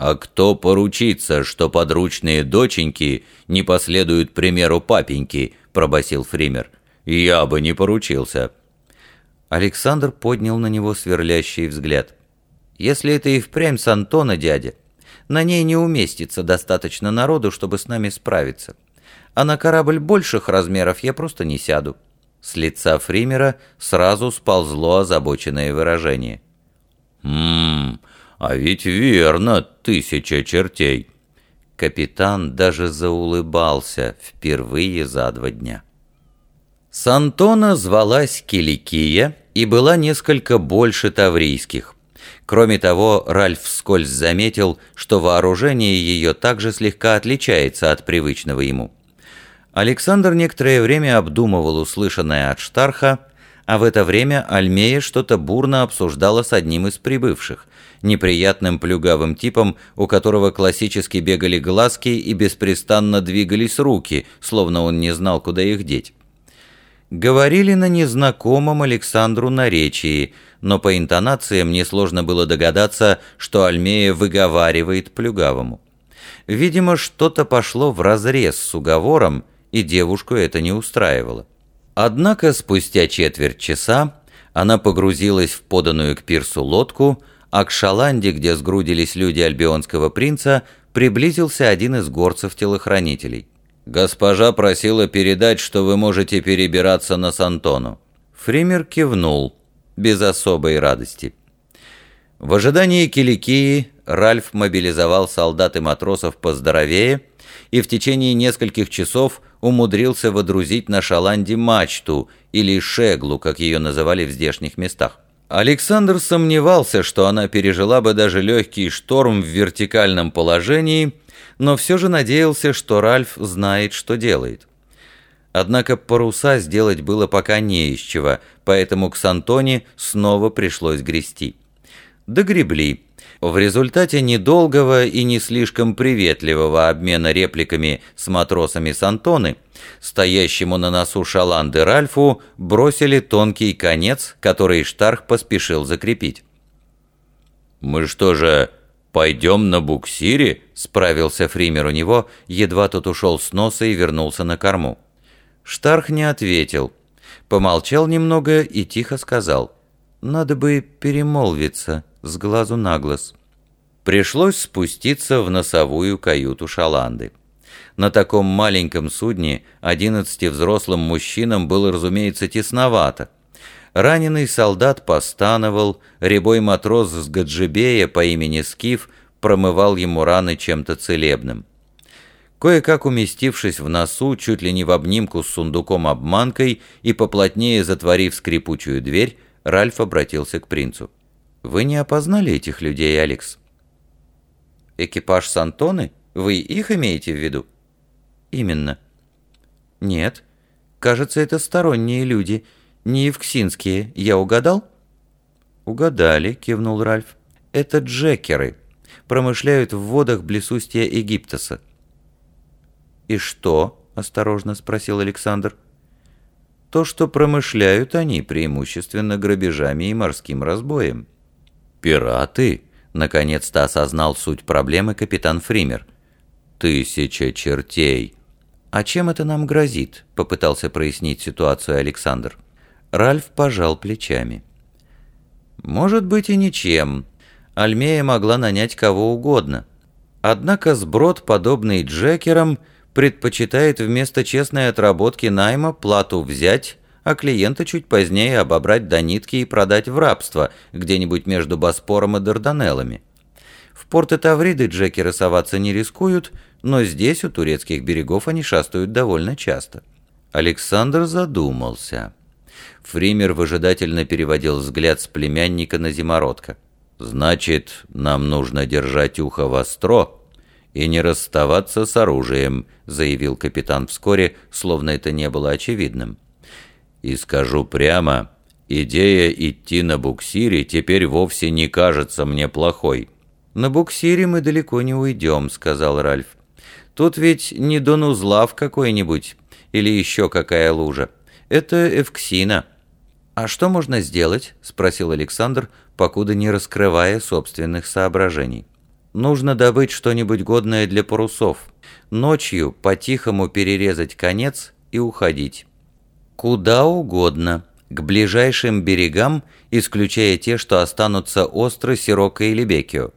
«А кто поручится, что подручные доченьки не последуют примеру папеньки?» – пробасил Фример. «Я бы не поручился». Александр поднял на него сверлящий взгляд. «Если это и впрямь с Антона, дядя, на ней не уместится достаточно народу, чтобы с нами справиться. А на корабль больших размеров я просто не сяду». С лица Фримера сразу сползло озабоченное выражение. «Ммм, а ведь верно, тысяча чертей». Капитан даже заулыбался впервые за два дня. С Антона звалась Киликия и была несколько больше таврийских. Кроме того, Ральф вскользь заметил, что вооружение ее также слегка отличается от привычного ему. Александр некоторое время обдумывал услышанное от Штарха, а в это время Альмея что-то бурно обсуждала с одним из прибывших, неприятным плюгавым типом, у которого классически бегали глазки и беспрестанно двигались руки, словно он не знал, куда их деть. Говорили на незнакомом Александру наречии, но по интонациям несложно было догадаться, что Альмея выговаривает плюгавому. Видимо, что-то пошло вразрез с уговором, и девушку это не устраивало. Однако спустя четверть часа она погрузилась в поданную к пирсу лодку, а к шаланде, где сгрудились люди альбионского принца, приблизился один из горцев-телохранителей. «Госпожа просила передать, что вы можете перебираться на Сантону». Фример кивнул, без особой радости. В ожидании Киликии Ральф мобилизовал солдат и матросов поздоровее и в течение нескольких часов умудрился водрузить на шаланде мачту, или шеглу, как ее называли в здешних местах. Александр сомневался, что она пережила бы даже легкий шторм в вертикальном положении, но все же надеялся, что Ральф знает, что делает. Однако паруса сделать было пока не из чего, поэтому к Сантоне снова пришлось грести. Догребли. В результате недолгого и не слишком приветливого обмена репликами с матросами Сантоны, стоящему на носу шаланды Ральфу бросили тонкий конец, который Штарх поспешил закрепить. «Мы что же, пойдем на буксире?» — справился Фример у него, едва тот ушел с носа и вернулся на корму. Штарх не ответил, помолчал немного и тихо сказал, «Надо бы перемолвиться» с глазу на глаз. Пришлось спуститься в носовую каюту Шаланды. На таком маленьком судне одиннадцати взрослым мужчинам было, разумеется, тесновато. Раненый солдат постановал, рябой матрос с Гаджибея по имени Скиф промывал ему раны чем-то целебным. Кое-как уместившись в носу, чуть ли не в обнимку с сундуком-обманкой и поплотнее затворив скрипучую дверь, Ральф обратился к принцу. Вы не опознали этих людей, Алекс? Экипаж Сантоны? Вы их имеете в виду? Именно. Нет. Кажется, это сторонние люди, не евксинские. Я угадал? Угадали, кивнул Ральф. Это джекеры. Промышляют в водах блесустья Египтоса. И что? Осторожно спросил Александр. То, что промышляют они преимущественно грабежами и морским разбоем. «Пираты?» — наконец-то осознал суть проблемы капитан Фример. «Тысяча чертей!» «А чем это нам грозит?» — попытался прояснить ситуацию Александр. Ральф пожал плечами. «Может быть и ничем. Альмея могла нанять кого угодно. Однако сброд, подобный Джекерам, предпочитает вместо честной отработки найма плату взять а клиента чуть позднее обобрать до нитки и продать в рабство, где-нибудь между Боспором и Дарданеллами. В порты Тавриды джекеры соваться не рискуют, но здесь, у турецких берегов, они шастают довольно часто. Александр задумался. Фример выжидательно переводил взгляд с племянника на зимородка. «Значит, нам нужно держать ухо востро и не расставаться с оружием», заявил капитан вскоре, словно это не было очевидным. И скажу прямо, идея идти на буксире теперь вовсе не кажется мне плохой. «На буксире мы далеко не уйдем», — сказал Ральф. «Тут ведь не Донузлав какой-нибудь или еще какая лужа. Это Эвксина». «А что можно сделать?» — спросил Александр, покуда не раскрывая собственных соображений. Нужно добыть что-нибудь годное для парусов. Ночью по-тихому перерезать конец и уходить. Куда угодно, к ближайшим берегам, исключая те, что останутся остры Сирока или Бекио.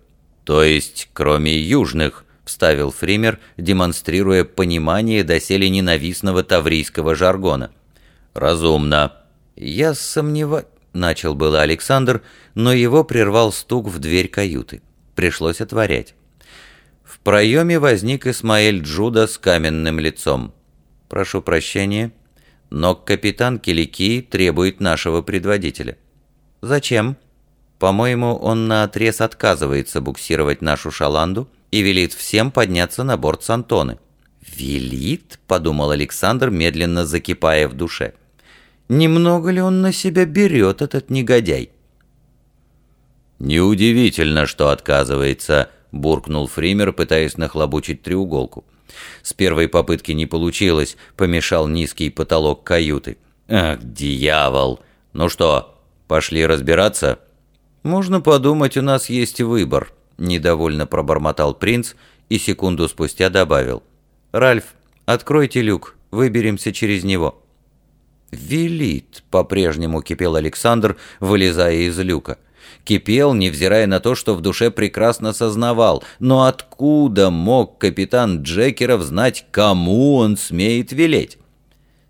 То есть, кроме южных, вставил Фример, демонстрируя понимание доселе ненавистного таврийского жаргона. «Разумно». «Я сомневаюсь...» — начал было Александр, но его прервал стук в дверь каюты. Пришлось отворять. В проеме возник Исмаэль Джуда с каменным лицом. «Прошу прощения, но капитан Килики требует нашего предводителя». «Зачем?» «По-моему, он наотрез отказывается буксировать нашу шаланду и велит всем подняться на борт Сантоны». «Велит?» — подумал Александр, медленно закипая в душе. «Немного ли он на себя берет, этот негодяй?» «Неудивительно, что отказывается», — буркнул Фример, пытаясь нахлобучить треуголку. С первой попытки не получилось, помешал низкий потолок каюты. «Ах, дьявол! Ну что, пошли разбираться?» «Можно подумать, у нас есть выбор», — недовольно пробормотал принц и секунду спустя добавил. «Ральф, откройте люк, выберемся через него». «Велит», — по-прежнему кипел Александр, вылезая из люка. Кипел, невзирая на то, что в душе прекрасно сознавал. Но откуда мог капитан Джекеров знать, кому он смеет велеть?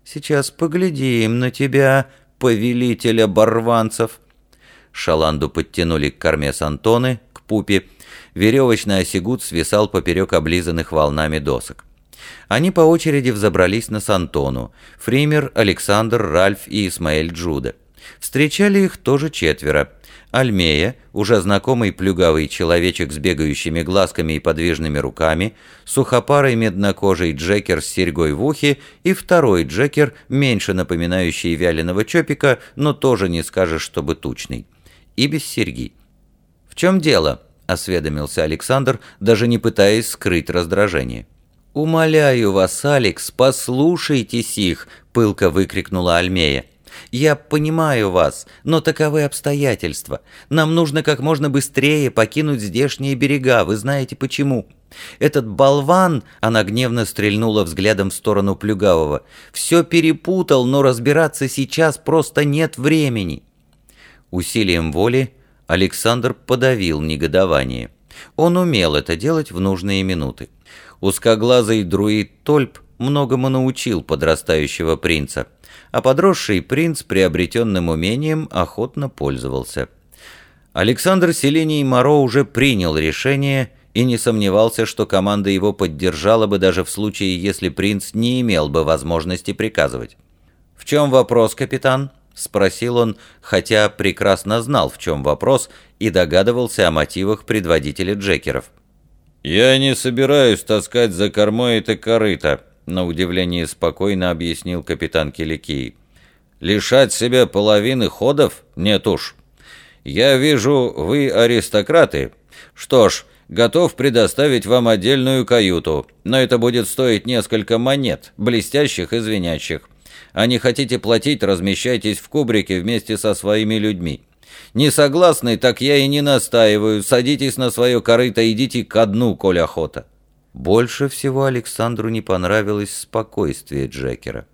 «Сейчас поглядим на тебя, повелитель оборванцев». Шаланду подтянули к корме Сантоны, к пупе. Веревочный осигут свисал поперек облизанных волнами досок. Они по очереди взобрались на Сантону. Фример, Александр, Ральф и Исмаэль Джуда. Встречали их тоже четверо. Альмея, уже знакомый плюгавый человечек с бегающими глазками и подвижными руками, сухопарый меднокожий Джекер с серьгой в ухе и второй Джекер, меньше напоминающий вяленого чопика, но тоже не скажешь, чтобы тучный. И без серьги. «В чем дело?» — осведомился Александр, даже не пытаясь скрыть раздражение. «Умоляю вас, Алекс, послушайтесь их!» — пылко выкрикнула Альмея. «Я понимаю вас, но таковы обстоятельства. Нам нужно как можно быстрее покинуть здешние берега, вы знаете почему. Этот болван, она гневно стрельнула взглядом в сторону Плюгавого, все перепутал, но разбираться сейчас просто нет времени». Усилием воли Александр подавил негодование. Он умел это делать в нужные минуты. Узкоглазый друид Тольп многому научил подрастающего принца, а подросший принц приобретенным умением охотно пользовался. Александр Селений Моро уже принял решение и не сомневался, что команда его поддержала бы даже в случае, если принц не имел бы возможности приказывать. «В чем вопрос, капитан?» — спросил он, хотя прекрасно знал, в чем вопрос, и догадывался о мотивах предводителя Джекеров. «Я не собираюсь таскать за кормой это корыто», — на удивление спокойно объяснил капитан Киликий. «Лишать себя половины ходов? Нет уж. Я вижу, вы аристократы. Что ж, готов предоставить вам отдельную каюту, но это будет стоить несколько монет, блестящих и звенящих. А не хотите платить, размещайтесь в кубрике вместе со своими людьми. Не согласны, так я и не настаиваю. Садитесь на свое корыто, идите ко дну, коль охота». Больше всего Александру не понравилось спокойствие Джекера.